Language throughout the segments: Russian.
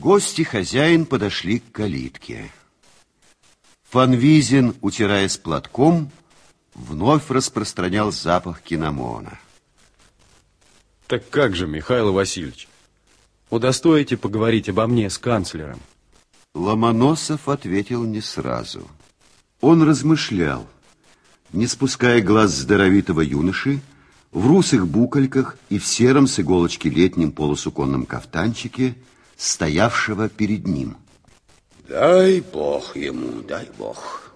Гости хозяин подошли к калитке. Фанвизин, утираясь платком, вновь распространял запах киномона. Так как же, Михаил Васильевич, удостоите поговорить обо мне с канцлером? Ломоносов ответил не сразу. Он размышлял, не спуская глаз здоровитого юноши, в русых букальках и в сером с иголочки летнем полусуконном кафтанчике, стоявшего перед ним. Дай бог ему, дай бог.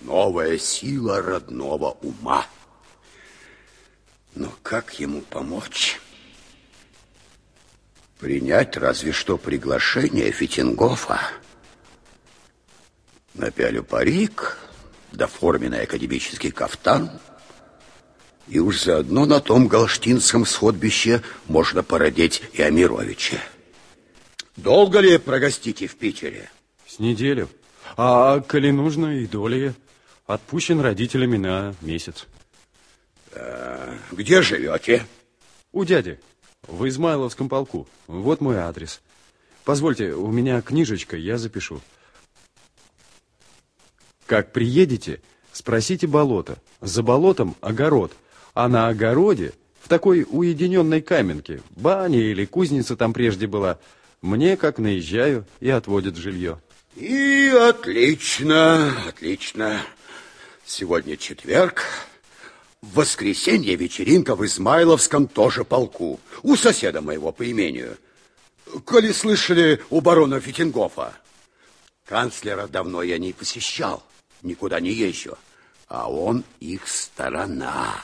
Новая сила родного ума. Но как ему помочь? Принять разве что приглашение Фитингофа. Напялю парик, да форменный академический кафтан, и уж заодно на том галштинском сходбище можно породить и Амировича. Долго ли прогостите в Питере? С неделю. А коли нужно, и долее. Отпущен родителями на месяц. А, где живете? У дяди. В Измайловском полку. Вот мой адрес. Позвольте, у меня книжечка, я запишу. Как приедете, спросите болото. За болотом огород. А на огороде, в такой уединенной каменке, баня или кузница там прежде была, мне, как наезжаю, и отводят жилье. И отлично, отлично. Сегодня четверг. В воскресенье вечеринка в Измайловском тоже полку. У соседа моего по имению. Коли слышали у барона Фитингофа? Канцлера давно я не посещал никуда не езжу, а он их сторона.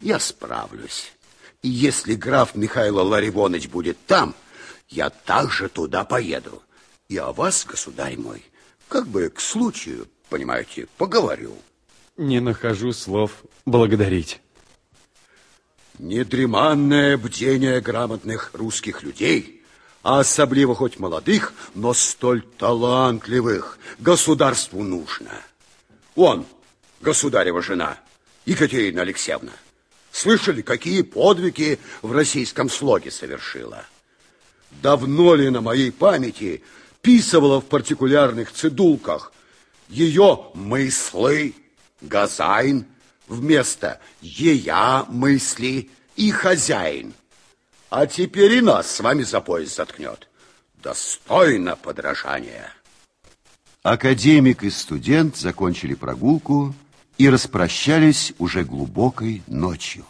Я справлюсь. И если граф Михаил Ларивонович будет там, я также туда поеду. И о вас, государь мой, как бы к случаю, понимаете, поговорю. Не нахожу слов благодарить. Недреманное бдение грамотных русских людей – а особливо хоть молодых, но столь талантливых, государству нужно. Он, государева жена, Екатерина Алексеевна, слышали, какие подвиги в российском слоге совершила? Давно ли на моей памяти писывала в партикулярных цедулках ее мыслы, газайн, вместо ея мысли и хозяин – а теперь и нас с вами за пояс заткнет. Достойно подражания. Академик и студент закончили прогулку и распрощались уже глубокой ночью.